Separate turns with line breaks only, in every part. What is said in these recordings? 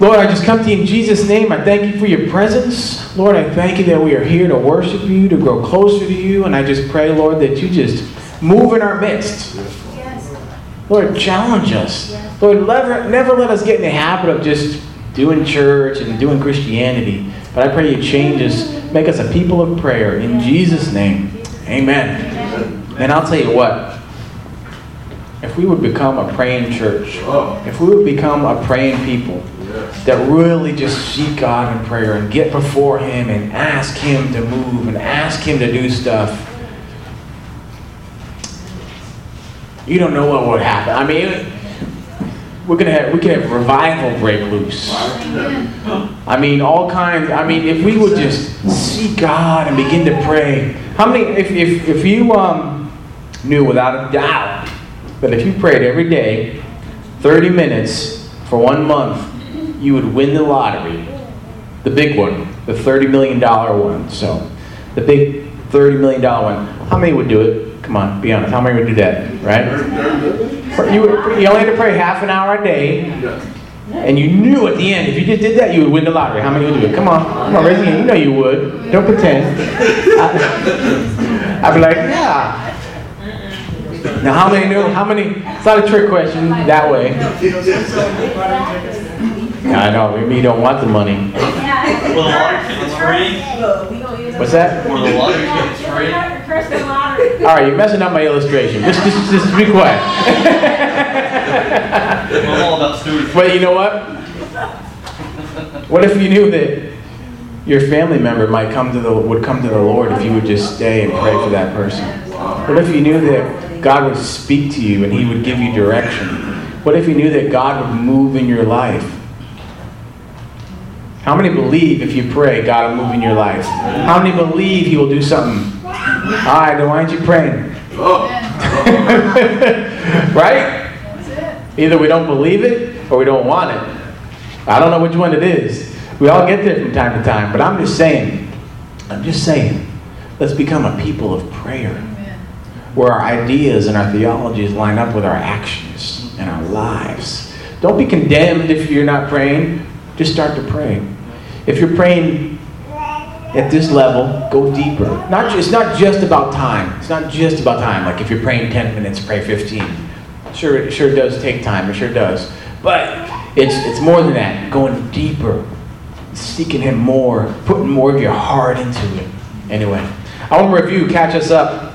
Lord, I just come to you in Jesus' name. I thank you for your presence. Lord, I thank you that we are here to worship you, to grow closer to you. And I just pray, Lord, that you just move in our midst. Lord, challenge us. Lord, never, never let us get in the habit of just doing church and doing Christianity. But I pray you change us, make us a people of prayer. In Jesus' name, amen. And I'll tell you what, if we would become a praying church, if we would become a praying people that really just seek God in prayer and get before Him and ask Him to move and ask Him to do stuff, you don't know what would happen. I mean, we're gonna have we could have revival break loose. I mean, all kinds. I mean, if we would just seek God and begin to pray. How many? If if if you um knew without a doubt that if you prayed every day, thirty minutes for one month, you would win the lottery, the big one, the thirty million dollar one. So, the big thirty million dollar one. How many would do it? Come on, be honest. How many would do that? Right? You, would, you only had to pray half an hour a day, and you knew at the end if you just did that, you would win the lottery. How many would do it? Come on, come on, raise your hand. You know you would. Don't pretend. I'd be like, yeah. Now, how many knew? How many? It's not a trick question that way. I know. Maybe you don't want the money.
Will the lottery tickets free?
What's that?
Will the lottery tickets free?
All right, you're messing up my illustration. Just, just, just be quiet.
I'm all about stewardship.
But you know what? What if you knew that your family member might come to the would come to the Lord if you would just stay and pray for that person? What if you knew that God would speak to you and He would give you direction? What if you knew that God would move in your life? How many believe if you pray, God will move in your life? How many believe He will do something? All right, then why aren't you praying? right? Either we don't believe it or we don't want it. I don't know which one it is. We all get there from time to time, but I'm just saying, I'm just saying, let's become a people of prayer where our ideas and our theologies line up with our actions and our lives. Don't be condemned if you're not praying. Just start to pray. If you're praying at this level, go deeper. Not it's not just about time. It's not just about time. Like if you're praying 10 minutes, pray 15. Sure, it sure does take time. It sure does. But it's, it's more than that. Going deeper, seeking Him more, putting more of your heart into it. Anyway, I want to review, catch us up.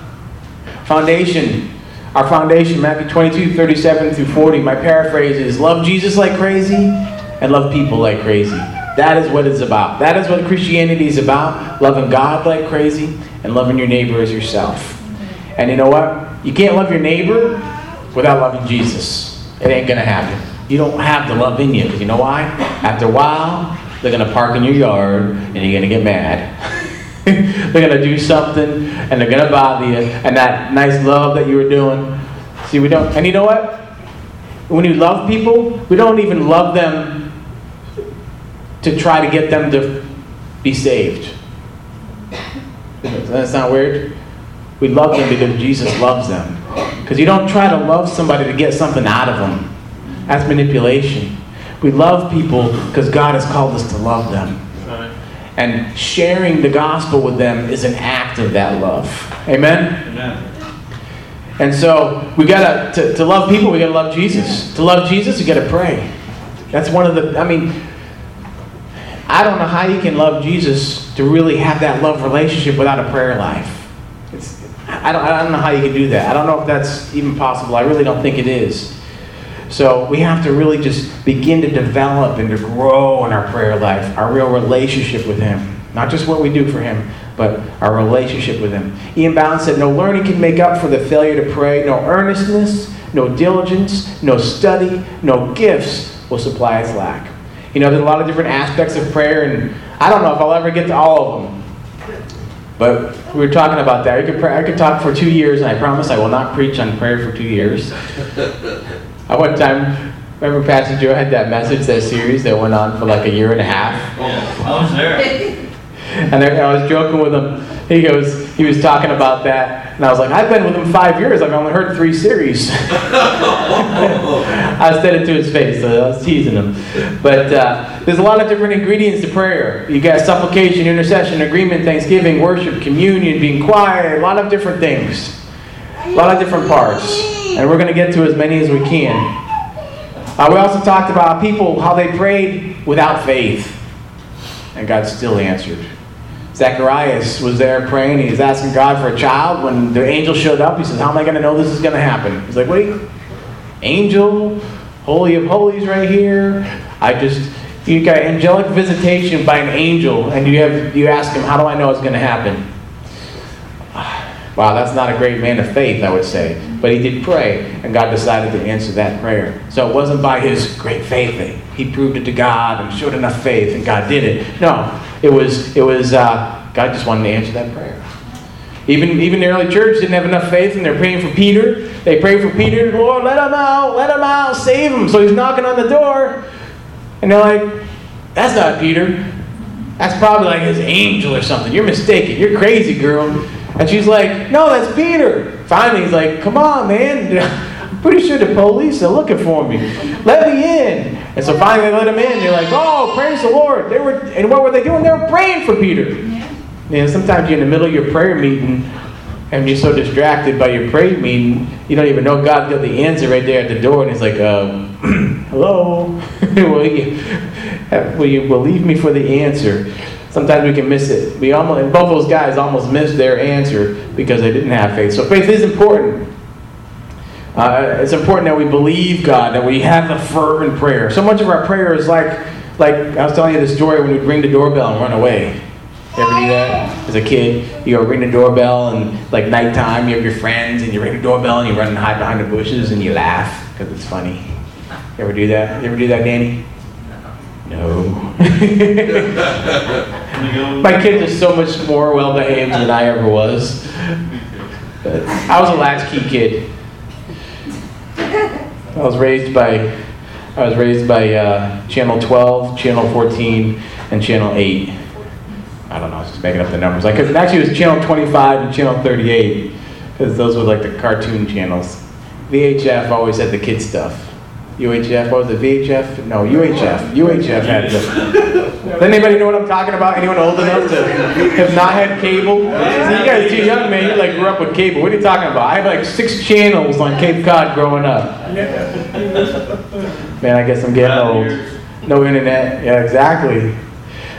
Foundation. Our foundation, Matthew 22, 37 through 40. My paraphrase is love Jesus like crazy and love people like crazy. That is what it's about. That is what Christianity is about. Loving God like crazy and loving your neighbor as yourself. And you know what? You can't love your neighbor without loving Jesus. It ain't going to happen. You don't have the love in you. Because you know why? After a while, they're going to park in your yard and you're going to get mad. they're going to do something and they're going to bother you. And that nice love that you were doing. See, we don't. And you know what? When you love people, we don't even love them to try to get them to be saved. That's not weird. We love them because Jesus loves them. Because you don't try to love somebody to get something out of them. That's manipulation. We love people because God has called us to love them. And sharing the gospel with them is an act of that love. Amen?
Amen.
And so we gotta to, to love people, we gotta love Jesus. To love Jesus, you gotta pray. That's one of the I mean, I don't know how you can love Jesus to really have that love relationship without a prayer life. It's, I, don't, I don't know how you can do that. I don't know if that's even possible. I really don't think it is. So we have to really just begin to develop and to grow in our prayer life, our real relationship with Him. Not just what we do for Him, but our relationship with Him. E.M. Bounds said, No learning can make up for the failure to pray. No earnestness, no diligence, no study, no gifts will supply its lack. You know, there's a lot of different aspects of prayer, and I don't know if I'll ever get to all of them. But we were talking about that. I could, pray, I could talk for two years, and I promise I will not preach on prayer for two years. At one time, remember Pastor Joe had that message, that series that went on for like a year and a half?
Yeah, I was there.
And I was joking with him. He goes, he was talking about that, and I was like, I've been with him five years. I've only heard three series. I said it to his face, so I was teasing him. But uh, there's a lot of different ingredients to prayer. You got supplication, intercession, agreement, thanksgiving, worship, communion, being quiet, a lot of different things, a lot of different parts, and we're going to get to as many as we can. Uh, we also talked about people how they prayed without faith, and God still answered. Zacharias was there praying. He was asking God for a child. When the angel showed up, he says, How am I going to know this is going to happen? He's like, Wait, angel, holy of holies right here. I just, you got angelic visitation by an angel, and you have you ask him, How do I know it's going to happen? Wow, that's not a great man of faith, I would say. But he did pray, and God decided to answer that prayer. So it wasn't by his great faith that he proved it to God and showed enough faith, and God did it. No, it was it was uh, God just wanted to answer that prayer. Even even the early church didn't have enough faith, and they're praying for Peter. They pray for Peter, Lord, let him out, let him out, save him. So he's knocking on the door, and they're like, "That's not Peter. That's probably like his angel or something. You're mistaken. You're crazy, girl." And she's like, no, that's Peter. Finally, he's like, come on, man. I'm pretty sure the police are looking for me. Let me in. And so finally they let him in. They're like, oh, praise the Lord. They were, and what were they doing? They were praying for Peter. Yeah. You know, sometimes you're in the middle of your prayer meeting and you're so distracted by your prayer meeting, you don't even know God got the answer right there at the door. And he's like, um, hello, will, you, will you believe me for the answer? Sometimes we can miss it. We almost, and both those guys almost missed their answer because they didn't have faith. So faith is important. Uh, it's important that we believe God, that we have a fervent prayer. So much of our prayer is like, like I was telling you the story when we ring the doorbell and run away. Ever do that as a kid? You go ring the doorbell and like nighttime, you have your friends and you ring the doorbell and you run and hide behind the bushes and you laugh because it's funny. You ever do that? You ever do that, Danny? No. My kids are so much more well behaved than I ever was. But I was a latchkey kid. I was raised by I was raised by uh, Channel 12, Channel 14, and Channel 8. I don't know, I was just making up the numbers. Like actually, it was Channel 25 and Channel 38 because those were like the cartoon channels. VHF always had the kid stuff. UHF, what was it, VHF? No, UHF. UHF had the. Does anybody know what I'm talking about? Anyone old enough to have not had cable? See, you guys are too young, man. You like grew up with cable. What are you talking about? I had like six channels on Cape Cod growing up. Man, I guess I'm getting old. No internet. Yeah, exactly.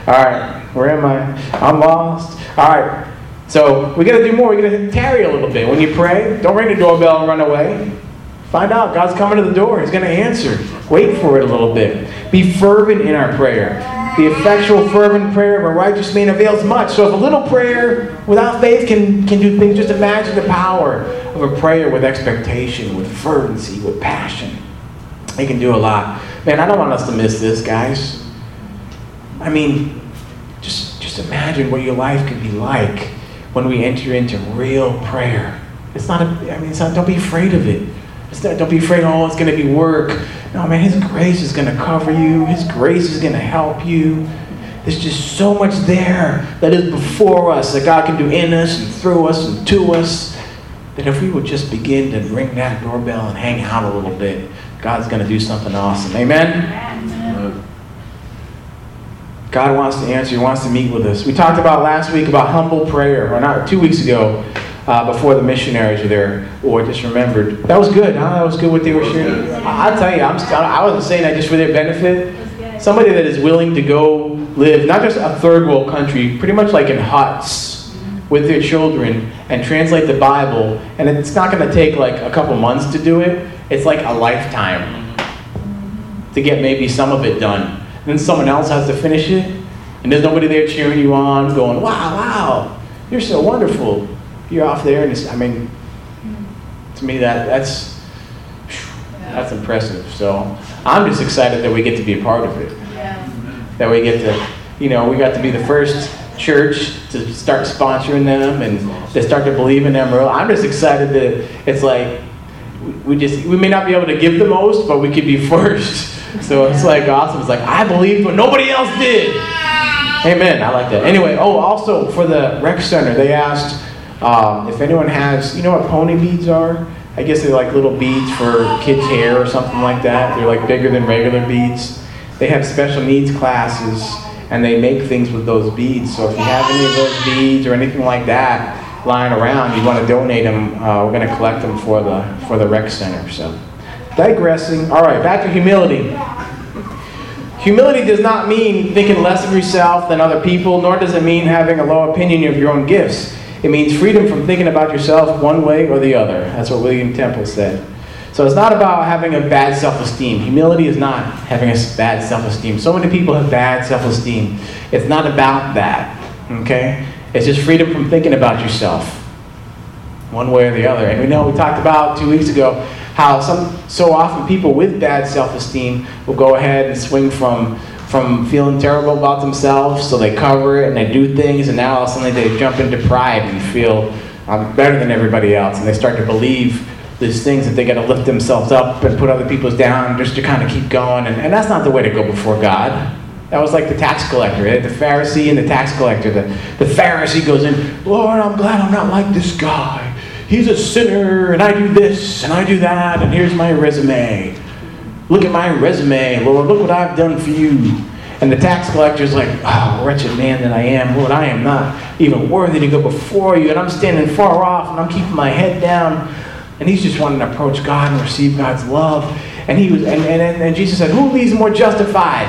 All right, where am I? I'm lost. All right. So we got to do more. We got to tarry a little bit. When you pray, don't ring the doorbell and run away. Find out. God's coming to the door. He's going to answer. Wait for it a little bit. Be fervent in our prayer. The effectual, fervent prayer of a righteous man avails much. So if a little prayer without faith can, can do things, just imagine the power of a prayer with expectation, with fervency, with passion. It can do a lot. Man, I don't want us to miss this, guys. I mean, just, just imagine what your life could be like when we enter into real prayer. It's not a, I mean, not, don't be afraid of it. Don't be afraid, oh, it's going to be work. No, man, His grace is going to cover you, His grace is going to help you. There's just so much there that is before us that God can do in us and through us and to us. That if we would just begin to ring that doorbell and hang out a little bit, God's going to do something awesome. Amen? Amen? God wants to answer. He wants to meet with us. We talked about last week about humble prayer, or not two weeks ago, uh, before the missionaries were there, or just remembered. That was good. Huh? That was good what they were sharing. I'll tell you, I'm, I wasn't saying that just for their benefit. Somebody that is willing to go live, not just a third world country, pretty much like in huts with their children and translate the Bible. And it's not going to take like a couple months to do it, it's like a lifetime to get maybe some of it done. And then someone else has to finish it, and there's nobody there cheering you on, going, wow, wow, you're so wonderful you're off there, and it's, I mean, to me that that's that's impressive. So I'm just excited that we get to be a part of it. Yeah. That we get to, you know, we got to be the first church to start sponsoring them and to start to believe in them. I'm just excited that it's like we just we may not be able to give the most, but we could be first. So it's like awesome. It's like I believe, but nobody else did. Amen. I like that. Anyway, oh, also for the rec center, they asked Um, if anyone has, you know what pony beads are? I guess they're like little beads for kids' hair or something like that. They're like bigger than regular beads. They have special needs classes and they make things with those beads. So if you have any of those beads or anything like that lying around, you want to donate them. Uh, we're going to collect them for the for the rec center. So, digressing. All right, back to humility. Humility does not mean thinking less of yourself than other people, nor does it mean having a low opinion of your own gifts. It means freedom from thinking about yourself one way or the other. That's what William Temple said. So it's not about having a bad self esteem. Humility is not having a bad self esteem. So many people have bad self esteem. It's not about that. Okay? It's just freedom from thinking about yourself one way or the other. And we know we talked about two weeks ago how some so often people with bad self esteem will go ahead and swing from from feeling terrible about themselves, so they cover it and they do things, and now all of a sudden they jump into pride and feel I'm better than everybody else, and they start to believe these things that they got to lift themselves up and put other people's down just to kind of keep going. And, and that's not the way to go before God. That was like the tax collector, right? the Pharisee and the tax collector. The, the Pharisee goes in, Lord, I'm glad I'm not like this guy. He's a sinner, and I do this, and I do that, and here's my resume. Look at my resume, Lord. Look what I've done for you. And the tax collector's like, oh, wretched man that I am, Lord, I am not even worthy to go before you, and I'm standing far off, and I'm keeping my head down. And he's just wanting to approach God and receive God's love. And he was, and, and, and Jesus said, Who leaves more justified?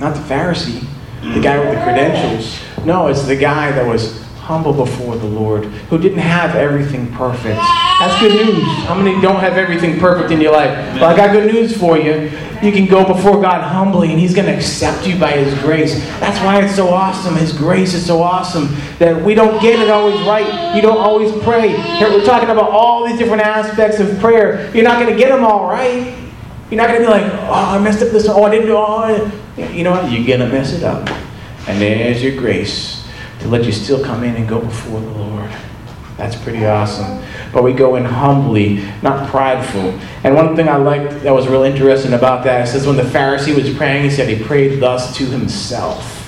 Not the Pharisee, the guy with the credentials. No, it's the guy that was humble before the Lord, who didn't have everything perfect. That's good news. How many don't have everything perfect in your life? Well, I got good news for you. You can go before God humbly, and He's going to accept you by His grace. That's why it's so awesome. His grace is so awesome that we don't get it always right. You don't always pray. We're talking about all these different aspects of prayer. You're not going to get them all right. You're not going to be like, oh, I messed up this. Oh, I didn't do oh, all. You know what? You're going to mess it up. And there's your grace to let you still come in and go before the Lord. That's pretty awesome. But we go in humbly, not prideful. And one thing I liked that was real interesting about that, says when the Pharisee was praying, he said he prayed thus to himself.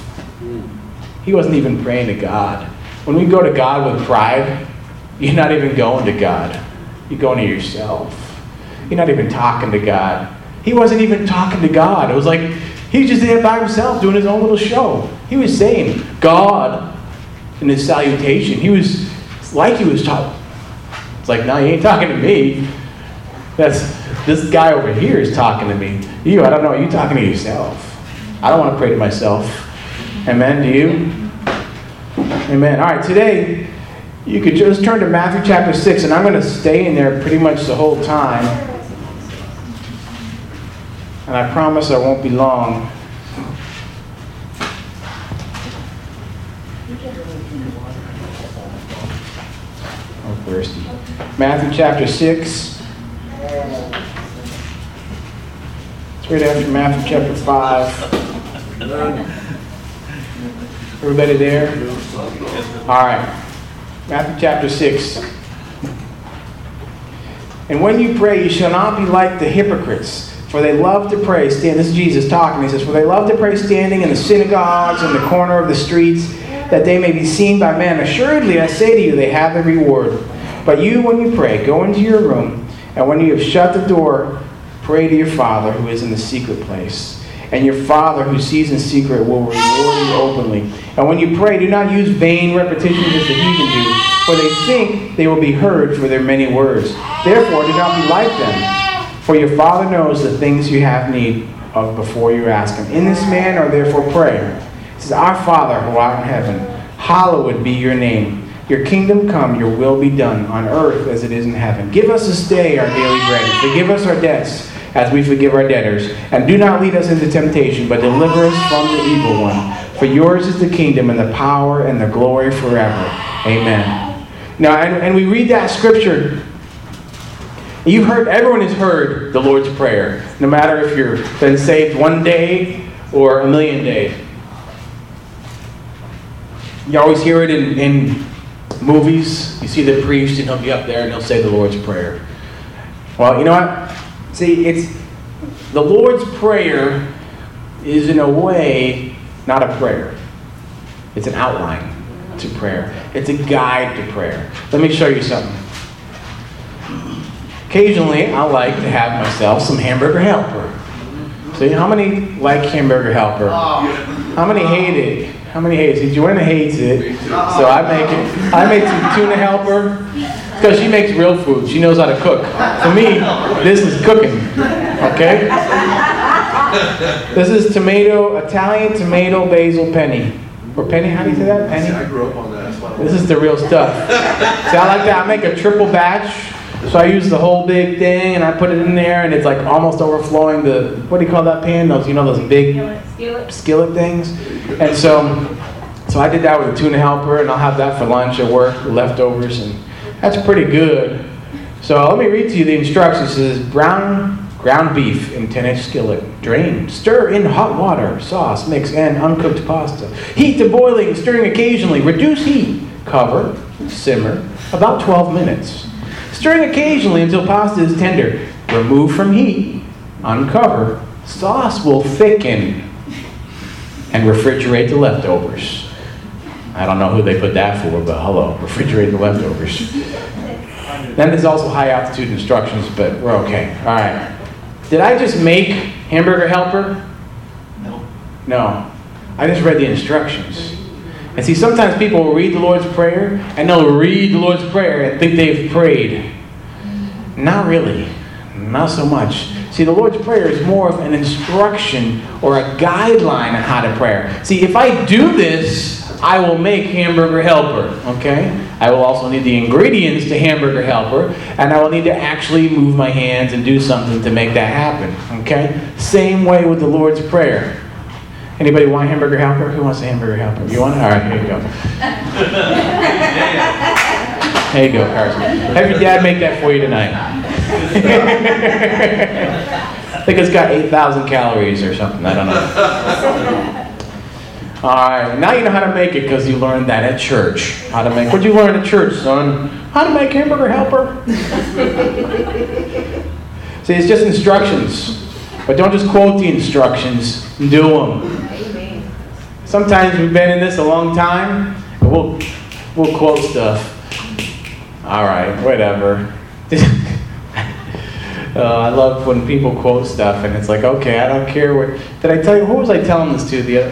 He wasn't even praying to God. When we go to God with pride, you're not even going to God. You're going to yourself. You're not even talking to God. He wasn't even talking to God. It was like he was just there by himself doing his own little show. He was saying, God, in his salutation. He was like he was talking. It's like, no, you ain't talking to me. That's this guy over here is talking to me. You, I don't know, you talking to yourself. I don't want to pray to myself. Amen. Do you? Amen. All right, today you could just turn to Matthew chapter 6, and I'm going to stay in there pretty much the whole time. And I promise I won't be long. Matthew chapter 6. It's right after Matthew chapter 5. Everybody there? All right. Matthew chapter 6. And when you pray, you shall not be like the hypocrites, for they love to pray. Stand. This is Jesus talking. He says, For they love to pray standing in the synagogues and the corner of the streets, that they may be seen by men. Assuredly, I say to you, they have the reward. But you, when you pray, go into your room, and when you have shut the door, pray to your Father who is in the secret place. And your Father who sees in secret will reward you openly. And when you pray, do not use vain repetitions as the heathen do, for they think they will be heard for their many words. Therefore, do not be like them, for your Father knows the things you have need of before you ask Him. In this manner, therefore, pray. It says, Our Father who art in heaven, hallowed be your name. Your kingdom come, your will be done on earth as it is in heaven. Give us this day our daily bread. Forgive us our debts as we forgive our debtors. And do not lead us into temptation, but deliver us from the evil one. For yours is the kingdom and the power and the glory forever. Amen. Now, and, and we read that scripture. You've heard, everyone has heard the Lord's Prayer, no matter if you've been saved one day or a million days. You always hear it in, in movies, you see the priest and he'll be up there and he'll say the Lord's Prayer. Well, you know what? See, it's the Lord's Prayer is in a way not a prayer. It's an outline. to prayer. It's a guide to prayer. Let me show you something. Occasionally, I like to have myself some hamburger helper. See, how many like hamburger helper? Oh. How many hate it? How many hates it? Joanna hates it. So I make it. I make some tuna helper because she makes real food. She knows how to cook. For me, this is cooking. Okay? This is tomato, Italian tomato basil penny. Or penny, how do you say that? Penny?
I grew up on that.
This is the real stuff. See, I like that. I make a triple batch. So I use the whole big thing and I put it in there and it's like almost overflowing the, what do you call that pan? Those, you know, those big
Skillet.
skillet things. And so, so I did that with a tuna helper, and I'll have that for lunch at work, leftovers, and that's pretty good. So let me read to you the instructions. It says brown ground beef in 10-inch skillet. Drain, stir in hot water, sauce, mix, and uncooked pasta. Heat to boiling, stirring occasionally. Reduce heat. Cover, simmer, about 12 minutes. Stirring occasionally until pasta is tender. Remove from heat. Uncover. Sauce will thicken and refrigerate the leftovers. I don't know who they put that for, but hello, refrigerate the leftovers. Then there's also high altitude instructions, but we're okay. All right. Did I just make hamburger helper?
No.
No. I just read the instructions. And see, sometimes people will read the Lord's Prayer and they'll read the Lord's Prayer and think they've prayed. Not really. Not so much. See, the Lord's Prayer is more of an instruction or a guideline on how to pray. See, if I do this, I will make hamburger helper, okay? I will also need the ingredients to hamburger helper, and I will need to actually move my hands and do something to make that happen, okay? Same way with the Lord's Prayer. Anybody want hamburger helper? Who wants a hamburger helper? You want it? All right, here you go. There you go, Carson. Have your dad make that for you tonight. I think it's got 8,000 calories or something. I don't know. All right, now you know how to make it because you learned that at church. How to make? What'd you learn at church, son? How to make hamburger helper? See, it's just instructions, but don't just quote the instructions. Do them. Sometimes we've been in this a long time, and we'll we'll quote stuff. All right, whatever. Uh, I love when people quote stuff, and it's like, okay, I don't care what. Did I tell you? Who was I telling this to? The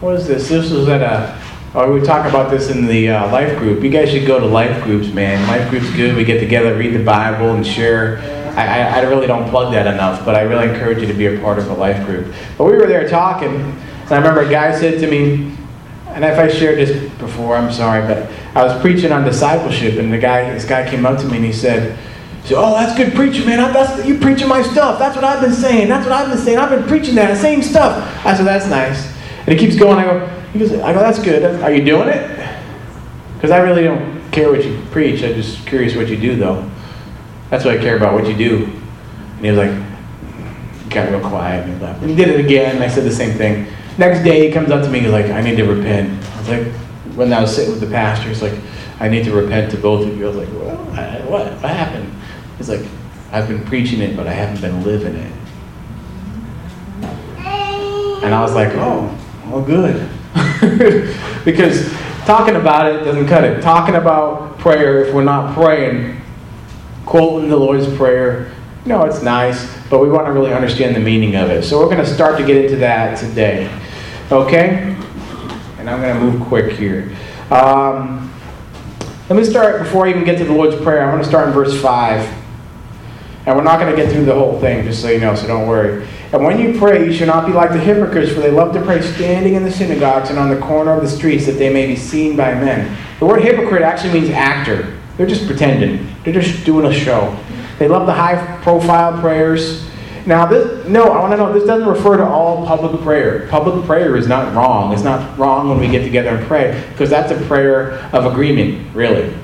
what is this? This was at a. Oh, we talk about this in the uh, life group. You guys should go to life groups, man. Life groups good. We get together, read the Bible, and share. I, I, I really don't plug that enough, but I really encourage you to be a part of a life group. But we were there talking, and I remember a guy said to me, and if I shared this before, I'm sorry, but I was preaching on discipleship, and the guy, this guy came up to me and he said, said, "Oh, that's good preaching, man. I- That's you preaching my stuff. That's what I've been saying. That's what I've been saying. I've been preaching that same stuff." I said, "That's nice." And he keeps going. I go, he goes, "I go, that's good. Are you doing it?" Because I really don't care what you preach. I'm just curious what you do, though. That's what I care about. What you do. And he was like, got real quiet and he left. And he did it again, and I said the same thing. Next day, he comes up to me, he's like, I need to repent. I was like, when I was sitting with the pastor, he's like, I need to repent to both of you. I was like, well, I, what? What happened? He's like, I've been preaching it, but I haven't been living it. And I was like, oh, well, good. because talking about it doesn't cut it. Talking about prayer, if we're not praying, quoting the Lord's Prayer, you know, it's nice, but we want to really understand the meaning of it. So we're going to start to get into that today. Okay? And I'm going to move quick here. Um, let me start, before I even get to the Lord's Prayer, I want to start in verse 5. And we're not going to get through the whole thing, just so you know, so don't worry. And when you pray, you should not be like the hypocrites, for they love to pray standing in the synagogues and on the corner of the streets, that they may be seen by men. The word hypocrite actually means actor. They're just pretending. They're just doing a show. They love the high-profile prayers. Now, this no, I want to know this doesn't refer to all public prayer. Public prayer is not wrong. It's not wrong when we get together and pray because that's a prayer of agreement, really.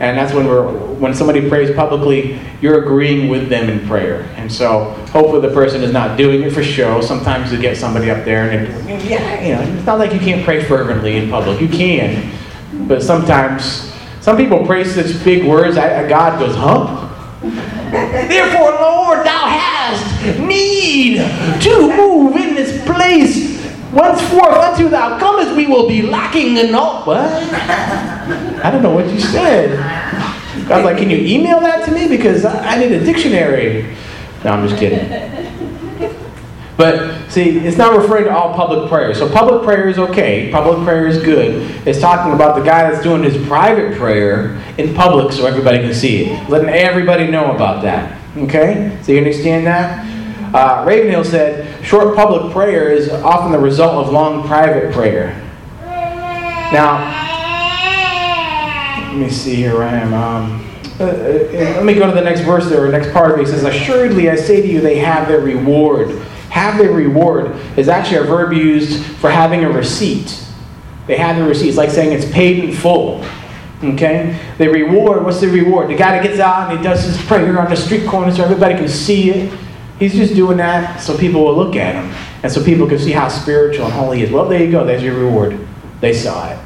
And that's when we're when somebody prays publicly, you're agreeing with them in prayer. And so hopefully the person is not doing it for show. Sometimes you get somebody up there and yeah, you know, it's not like you can't pray fervently in public. You can. But sometimes some people pray such big words, I, God goes, huh? Therefore, Lord, need to move in this place. Once forth until thou comest, we will be lacking in all. What? I don't know what you said. I was like, can you email that to me? Because I need a dictionary. No, I'm just kidding. But see, it's not referring to all public prayer. So public prayer is okay. Public prayer is good. It's talking about the guy that's doing his private prayer in public so everybody can see it. Letting everybody know about that. Okay? So you understand that? Uh, Ravenhill said, short public prayer is often the result of long private prayer. Now, let me see here I am. Um, uh, uh, let me go to the next verse there, or next part of it. It says, Assuredly I say to you, they have their reward. Have their reward is actually a verb used for having a receipt. They have the receipt. It's like saying it's paid in full. Okay? The reward, what's the reward? The guy that gets out and he does his prayer on the street corner so everybody can see it. He's just doing that so people will look at him. And so people can see how spiritual and holy he is. Well, there you go. There's your reward. They saw it.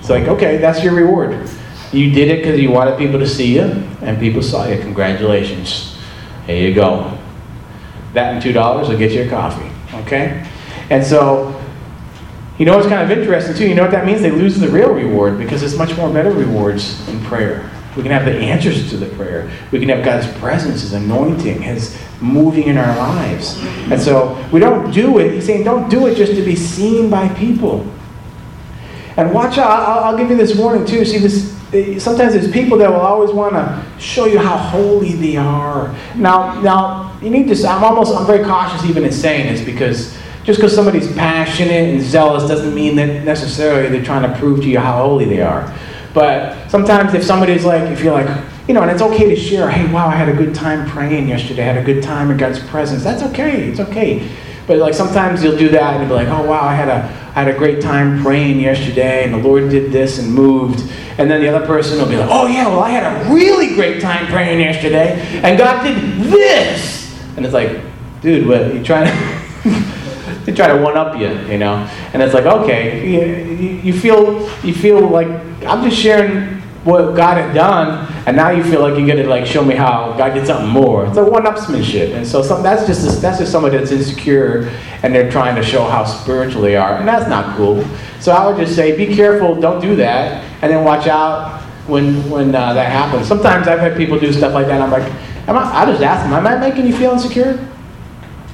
It's like, okay, that's your reward. You did it because you wanted people to see you, and people saw you. Congratulations. Here you go. That and $2 will get you a coffee. Okay? And so, you know what's kind of interesting too? You know what that means? They lose the real reward because there's much more better rewards in prayer. We can have the answers to the prayer. We can have God's presence, His anointing, His moving in our lives. And so we don't do it. He's saying, don't do it just to be seen by people. And watch out. I'll, I'll give you this warning too. See, this sometimes there's people that will always want to show you how holy they are. Now, now you need to. I'm almost. I'm very cautious even in saying this because just because somebody's passionate and zealous doesn't mean that necessarily they're trying to prove to you how holy they are. But sometimes if somebody's like, if you're like, you know, and it's okay to share, hey, wow, I had a good time praying yesterday. I had a good time in God's presence. That's okay. It's okay. But like sometimes you'll do that and you'll be like, oh wow, I had a I had a great time praying yesterday and the Lord did this and moved. And then the other person will be like, oh yeah, well I had a really great time praying yesterday and God did this. And it's like, dude, what you trying to they try to one up you, you know. And it's like, okay, you, feel you feel like I'm just sharing what God had done, and now you feel like you get to like show me how God did something more. It's a one-upsmanship, and so some, that's just a, that's just somebody that's insecure, and they're trying to show how spiritual they are, and that's not cool. So I would just say, be careful, don't do that, and then watch out when when uh, that happens. Sometimes I've had people do stuff like that. I'm like, I? I just ask them, am I making you feel insecure?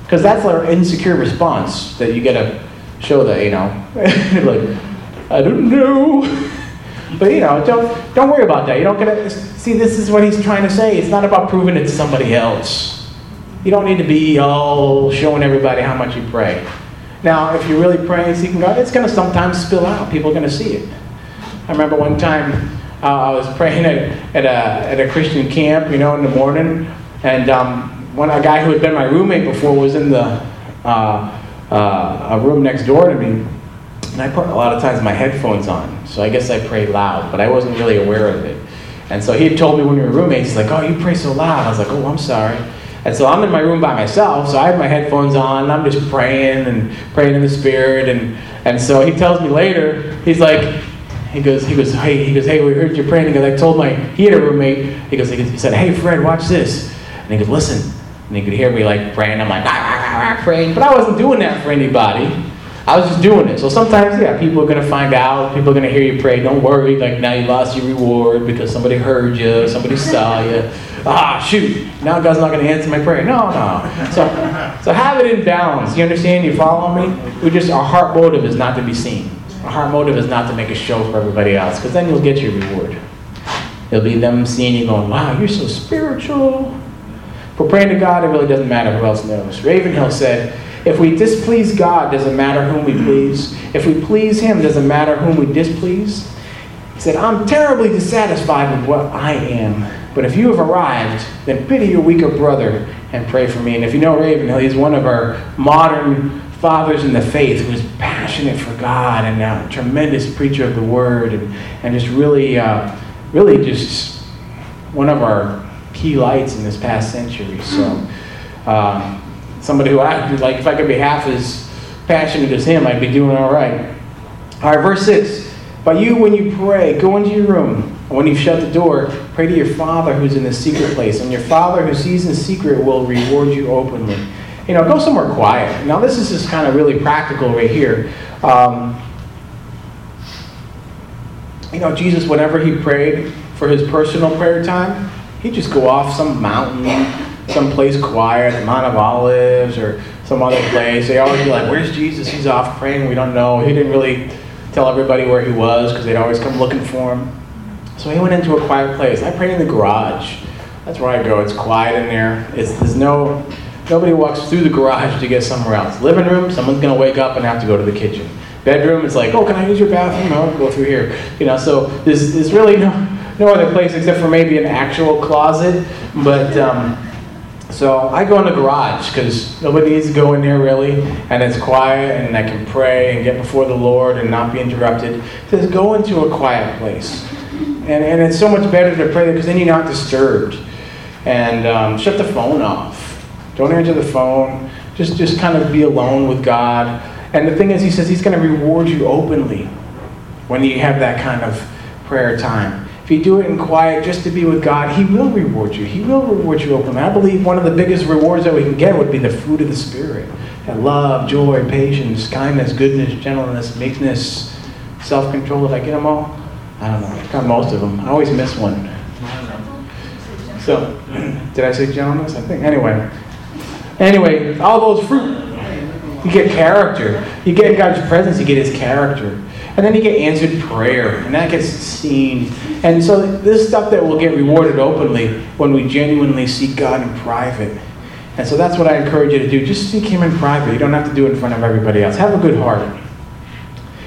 Because that's an insecure response that you get to show that you know, like, I don't know. But you know, don't don't worry about that. You don't get to see. This is what he's trying to say. It's not about proving it to somebody else. You don't need to be all showing everybody how much you pray. Now, if you're really praying, seeking God, it's going to sometimes spill out. People are going to see it. I remember one time uh, I was praying at, at, a, at a Christian camp, you know, in the morning, and um, one a guy who had been my roommate before was in the uh, uh, a room next door to me, and I put a lot of times my headphones on, so I guess I pray loud, but I wasn't really aware of it. And so he had told me when we were roommates, he's like, oh, you pray so loud. I was like, oh, I'm sorry. And so I'm in my room by myself, so I have my headphones on, and I'm just praying and praying in the spirit. And, and so he tells me later, he's like, he goes, he goes, hey, he goes, hey, we heard you praying. He goes, I told my, he had a roommate, he goes, he said, hey, Fred, watch this. And he goes, listen. And he could hear me like praying. I'm like, ah, ah, ah, praying. But I wasn't doing that for anybody. I was just doing it. So sometimes, yeah, people are going to find out. People are going to hear you pray. Don't worry. Like now you lost your reward because somebody heard you, somebody saw you. Ah, shoot. Now God's not going to answer my prayer. No, no. So, so have it in balance. You understand? You follow me? We just our heart motive is not to be seen. Our heart motive is not to make a show for everybody else, because then you'll get your reward. It'll be them seeing you going, "Wow, you're so spiritual." For praying to God, it really doesn't matter who else knows. Ravenhill said. If we displease God, doesn't matter whom we please. If we please Him, doesn't matter whom we displease. He said, I'm terribly dissatisfied with what I am. But if you have arrived, then pity your weaker brother and pray for me. And if you know Ravenhill, he's one of our modern fathers in the faith who's passionate for God and a tremendous preacher of the word and, and just really, uh, really just one of our key lights in this past century. So, um, somebody who I like, if I could be half as passionate as him, I'd be doing all right. All right, verse 6. But you, when you pray, go into your room. And when you shut the door, pray to your Father who's in the secret place. And your Father who sees in secret will reward you openly. you know, go somewhere quiet. Now, this is just kind of really practical right here. Um, you know, Jesus, whenever he prayed for his personal prayer time, he'd just go off some mountain, some place quiet, the Mount of Olives, or some other place. They always be like, Where's Jesus? He's off praying. We don't know. He didn't really tell everybody where he was because they'd always come looking for him. So he went into a quiet place. I prayed in the garage. That's where I go. It's quiet in there. It's, there's no, nobody walks through the garage to get somewhere else. Living room, someone's going to wake up and have to go to the kitchen. Bedroom, it's like, oh, can I use your bathroom? I'll go through here. You know, so there's, there's really no, no other place except for maybe an actual closet. But um, so I go in the garage because nobody needs to go in there really, and it's quiet, and I can pray and get before the Lord and not be interrupted. Just go into a quiet place. And, and it's so much better to pray there because then you're not disturbed and um, shut the phone off. Don't answer the phone. Just, just kind of be alone with God. And the thing is, He says He's going to reward you openly when you have that kind of prayer time. If you do it in quiet just to be with God, He will reward you. He will reward you openly. I believe one of the biggest rewards that we can get would be the fruit of the Spirit. And love, joy, patience, kindness, goodness, gentleness, meekness, self-control. If I get them all, I don't know. I got most of them. I always miss one. So, did I say gentleness? I think. Anyway. Anyway, all those fruit. You get character. You get God's presence, you get His character. And then you get answered prayer, and that gets seen. And so, this stuff that will get rewarded openly when we genuinely seek God in private. And so, that's what I encourage you to do. Just seek Him in private. You don't have to do it in front of everybody else. Have a good heart.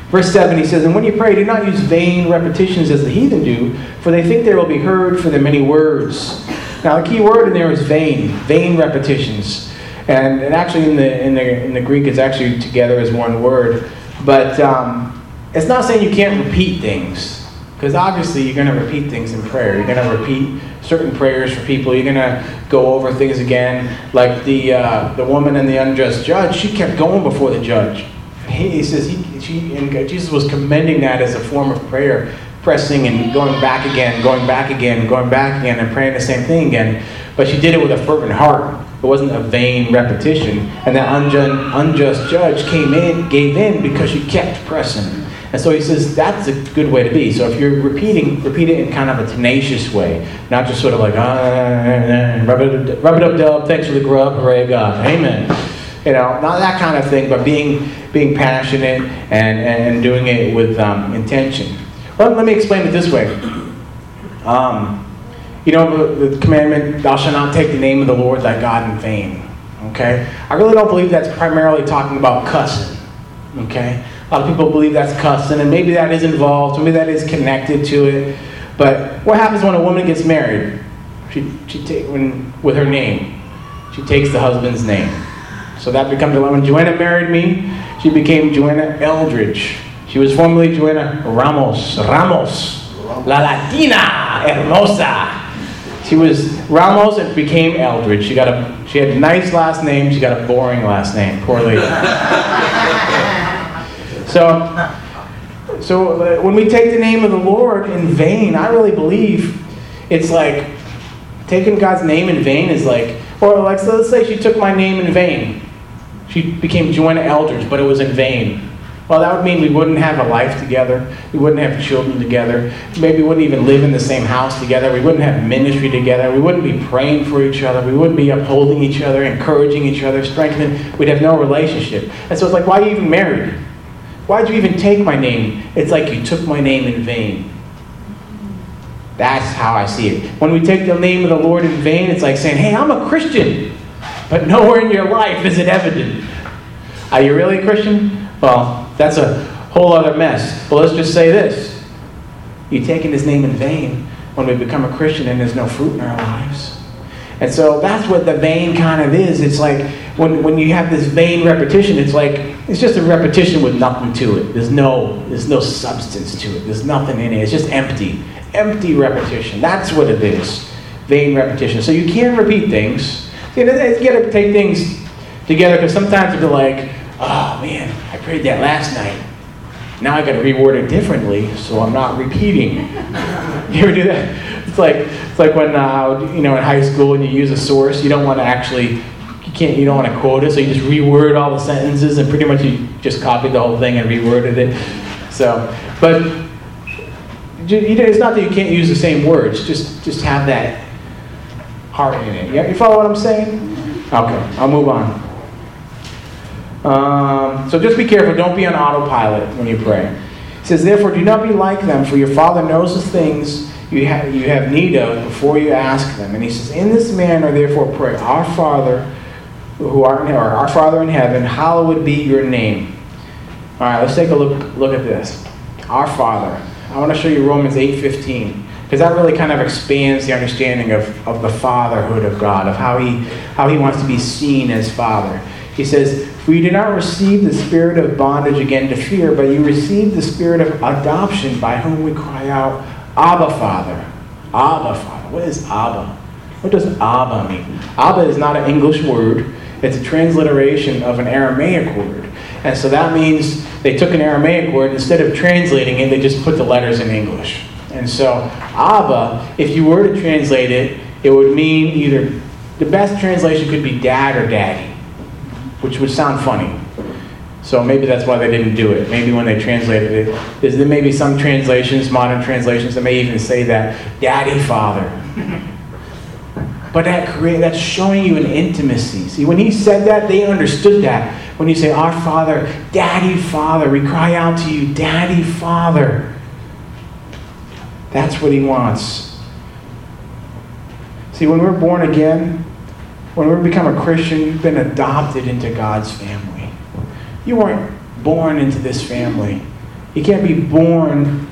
Verse 7, he says, And when you pray, do not use vain repetitions as the heathen do, for they think they will be heard for their many words. Now, the key word in there is vain, vain repetitions. And, and actually, in the, in, the, in the Greek, it's actually together as one word. But um, it's not saying you can't repeat things, because obviously you're going to repeat things in prayer. You're going to repeat certain prayers for people. You're going to go over things again. Like the, uh, the woman and the unjust judge, she kept going before the judge he says he, she, and Jesus was commending that as a form of prayer, pressing and going back again, going back again, going back again, and praying the same thing again. But she did it with a fervent heart. It wasn't a vain repetition. And that unjust, unjust judge came in, gave in because she kept pressing. And so he says that's a good way to be. So if you're repeating, repeat it in kind of a tenacious way, not just sort of like, ah, rub it, rub it up, dub, thanks for the grub, hooray, God, amen. You know, not that kind of thing, but being being passionate and, and doing it with um, intention. Well, let me explain it this way. Um, you know, the, the commandment, thou shalt not take the name of the Lord thy God in vain. Okay? I really don't believe that's primarily talking about cussing. Okay? A lot of people believe that's cussing, and maybe that is involved, maybe that is connected to it. But what happens when a woman gets married? She, she take, when, with her name. She takes the husband's name. So that becomes a when Joanna married me, she became Joanna Eldridge. She was formerly Joanna Ramos. Ramos. La Latina Hermosa. She was Ramos and became Eldridge. She got a she had a nice last name, she got a boring last name. Poor lady. so so uh, when we take the name of the Lord in vain, I really believe it's like taking God's name in vain is like, or like, so let's say she took my name in vain. She became Joanna Eldridge, but it was in vain. Well, that would mean we wouldn't have a life together. We wouldn't have children together. Maybe we wouldn't even live in the same house together. We wouldn't have ministry together. We wouldn't be praying for each other. We wouldn't be upholding each other, encouraging each other, strengthening. We'd have no relationship. And so it's like, why are you even married? Why'd you even take my name? It's like you took my name in vain. That's how I see it. When we take the name of the Lord in vain, it's like saying, hey, I'm a Christian. But nowhere in your life is it evident. Are you really a Christian? Well, that's a whole other mess. But let's just say this. You're taking his name in vain when we become a Christian and there's no fruit in our lives. And so that's what the vain kind of is. It's like when, when you have this vain repetition, it's like it's just a repetition with nothing to it. There's no there's no substance to it. There's nothing in it. It's just empty. Empty repetition. That's what it is. Vain repetition. So you can't repeat things. You know, you got to take things together because sometimes you're like, oh man, I prayed that last night. Now I got to reword it differently, so I'm not repeating. you ever do that? It's like it's like when uh, you know in high school when you use a source, you don't want to actually can't, you don't want to quote it, so you just reword all the sentences, and pretty much you just copied the whole thing and reworded it. So, but it's not that you can't use the same words. Just, just have that heart in it. You follow what I'm saying? Okay, I'll move on. Um, so just be careful. Don't be on autopilot when you pray. It says, therefore, do not be like them, for your Father knows the things you have, you have need of before you ask them. And he says, in this manner, therefore, pray, Our Father, who art in, or Our Father in heaven, hallowed be your name. All right, let's take a look, look at this. Our Father. I want to show you Romans 8.15 because that really kind of expands the understanding of, of the fatherhood of God, of how he, how he wants to be seen as Father. He says, For you did not receive the spirit of bondage again to fear, but you received the spirit of adoption by whom we cry out, Abba, Father. Abba, Father. What is Abba? What does Abba mean? Abba is not an English word. It's a transliteration of an Aramaic word. And so that means they took an Aramaic word, instead of translating it, they just put the letters in English. And so, Abba, if you were to translate it, it would mean either the best translation could be dad or daddy, which would sound funny. So maybe that's why they didn't do it. Maybe when they translated it, is there maybe some translations, modern translations, that may even say that daddy father. But that create, that's showing you an intimacy. See, when he said that, they understood that. When you say, Our Father, Daddy Father, we cry out to you, Daddy Father. That's what he wants. See, when we're born again, when we become a Christian, you've been adopted into God's family. You weren't born into this family. You can't be born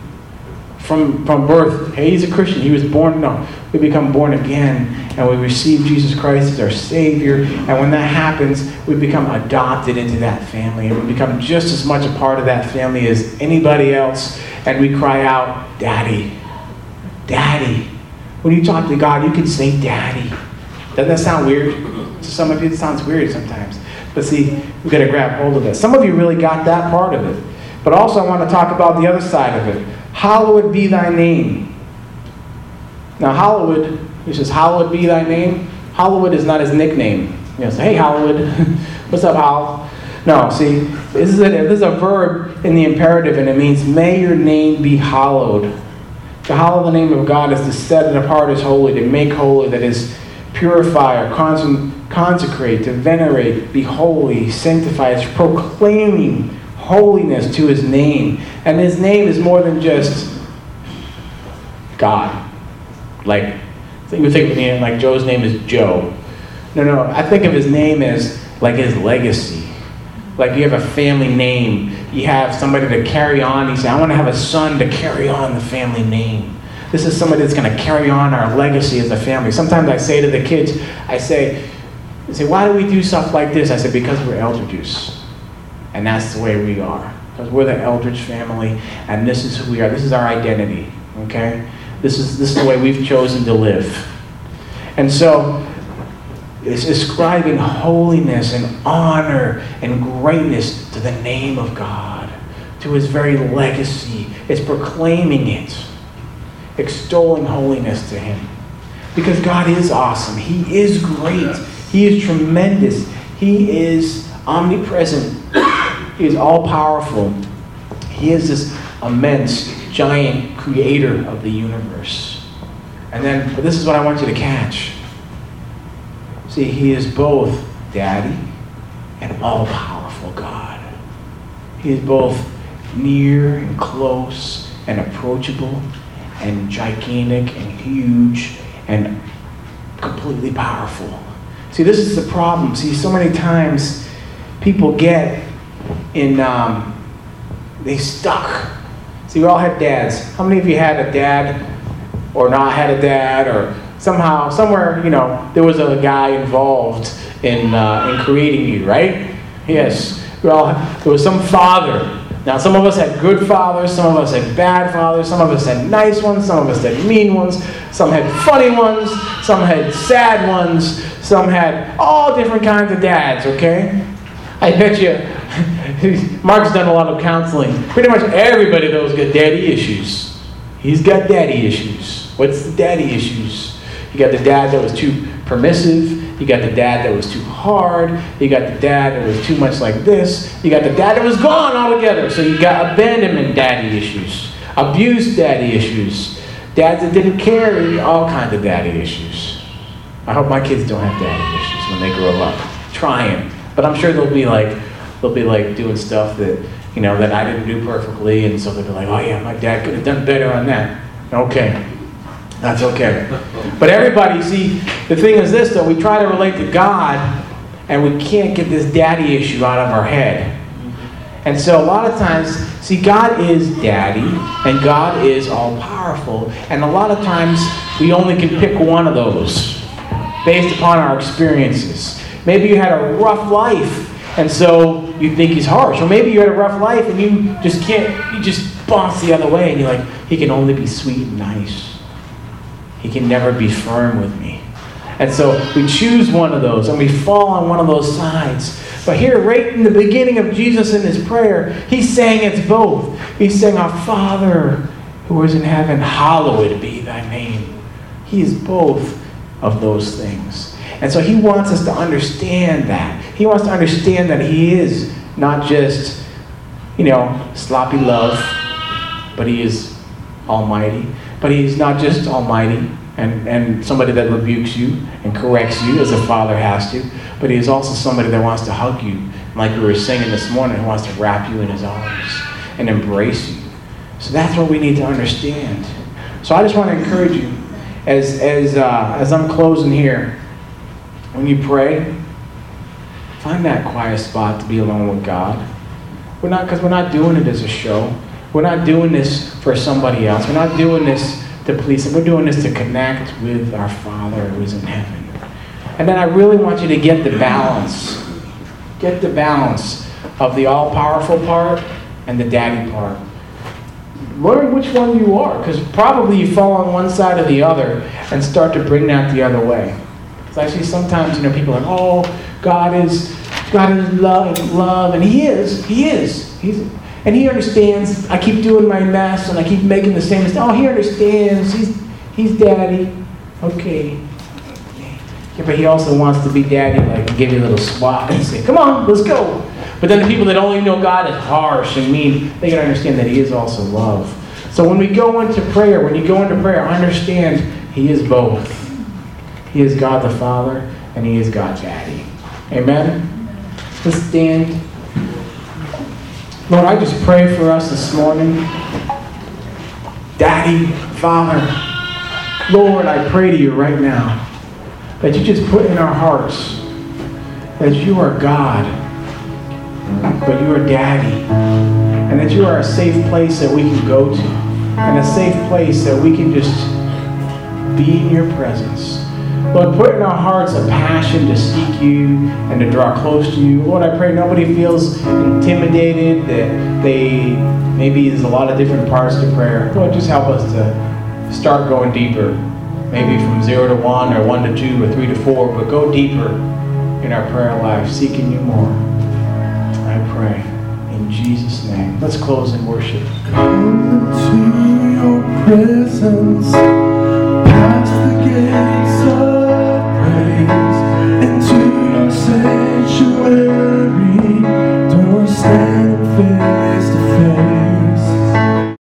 from, from birth. Hey, he's a Christian. He was born. No, we become born again and we receive Jesus Christ as our Savior. And when that happens, we become adopted into that family. And we become just as much a part of that family as anybody else. And we cry out, Daddy. Daddy. When you talk to God, you can say daddy. Doesn't that sound weird? To some of you, it sounds weird sometimes. But see, we've got to grab hold of it. Some of you really got that part of it. But also, I want to talk about the other side of it. Hallowed be thy name. Now, hallowed, he says, hallowed be thy name. Hallowed is not his nickname. You know, say, hey, hallowed. What's up, Hal? No, see, this is, a, this is a verb in the imperative, and it means, may your name be hallowed. To hallow the name of God is to set it apart as holy, to make holy, that is, purify or consecrate, to venerate, be holy, sanctify. It's proclaiming holiness to his name. And his name is more than just God. Like, you think of me like Joe's name is Joe. No, no, I think of his name as like his legacy. Like you have a family name you have somebody to carry on. He said, I want to have a son to carry on the family name. This is somebody that's going to carry on our legacy as a family. Sometimes I say to the kids, I say, say, why do we do stuff like this? I said, because we're Eldridges. And that's the way we are. Because we're the Eldridge family, and this is who we are. This is our identity. Okay? This is, this is the way we've chosen to live. And so it's ascribing holiness and honor and greatness to the name of God, to his very legacy. It's proclaiming it, extolling holiness to him. Because God is awesome. He is great. He is tremendous. He is omnipresent. He is all powerful. He is this immense, giant creator of the universe. And then, this is what I want you to catch. See, He is both Daddy and all powerful God. He is both near and close and approachable and gigantic and huge and completely powerful. See, this is the problem. See, so many times people get in, um, they stuck. See, we all had dads. How many of you had a dad or not had a dad or somehow, somewhere, you know, there was a guy involved in, uh, in creating you, right? Yes. Well, there was some father. Now, some of us had good fathers, some of us had bad fathers, some of us had nice ones, some of us had mean ones, some had funny ones, some had sad ones, some had all different kinds of dads, okay? I bet you, Mark's done a lot of counseling. Pretty much everybody knows got daddy issues. He's got daddy issues. What's the daddy issues? You got the dad that was too permissive, You got the dad that was too hard. You got the dad that was too much like this. You got the dad that was gone altogether. So you got abandonment daddy issues, abuse daddy issues, dads that didn't care, all kinds of daddy issues. I hope my kids don't have daddy issues when they grow up. Trying, but I'm sure they'll be like, they'll be like doing stuff that you know that I didn't do perfectly, and so they'll be like, oh yeah, my dad could have done better on that. Okay, that's okay. But everybody, see, the thing is this though, we try to relate to God and we can't get this daddy issue out of our head. And so a lot of times, see, God is daddy and God is all powerful. And a lot of times, we only can pick one of those based upon our experiences. Maybe you had a rough life and so you think he's harsh. Or maybe you had a rough life and you just can't, you just bounce the other way and you're like, he can only be sweet and nice. He can never be firm with me. And so we choose one of those and we fall on one of those sides. But here, right in the beginning of Jesus in his prayer, he's saying it's both. He's saying, Our Father who is in heaven, hallowed be thy name. He is both of those things. And so he wants us to understand that. He wants to understand that he is not just, you know, sloppy love, but he is almighty. But he's not just almighty and, and somebody that rebukes you and corrects you as a father has to, but he is also somebody that wants to hug you, like we were singing this morning, who wants to wrap you in his arms and embrace you. So that's what we need to understand. So I just want to encourage you, as, as, uh, as I'm closing here, when you pray, find that quiet spot to be alone with God. We're not, because we're not doing it as a show. We're not doing this for somebody else. We're not doing this to please Him. We're doing this to connect with our Father who is in heaven. And then I really want you to get the balance. Get the balance of the all powerful part and the daddy part. Learn which one you are, because probably you fall on one side or the other and start to bring that the other way. I see sometimes, you know, people are oh, God is God is love, love, and He is. He is. He's and he understands. I keep doing my mess and I keep making the same mistake. Oh, he understands. He's, he's daddy. Okay. Yeah, but he also wants to be daddy, like give you a little swat and say, come on, let's go. But then the people that only know God is harsh and mean, they can understand that he is also love. So when we go into prayer, when you go into prayer, understand he is both. He is God the Father and he is God Daddy. Amen? Let's stand. Lord, I just pray for us this morning. Daddy, Father, Lord, I pray to you right now that you just put in our hearts that you are God, but you are Daddy, and that you are a safe place that we can go to, and a safe place that we can just be in your presence. Lord, put in our hearts a passion to seek you and to draw close to you. Lord, I pray nobody feels intimidated, that they maybe there's a lot of different parts to prayer. Lord, just help us to start going deeper. Maybe from zero to one, or one to two, or three to four, but go deeper in our prayer life, seeking you more. I pray. In Jesus' name. Let's close in worship.
Come your presence, past the gates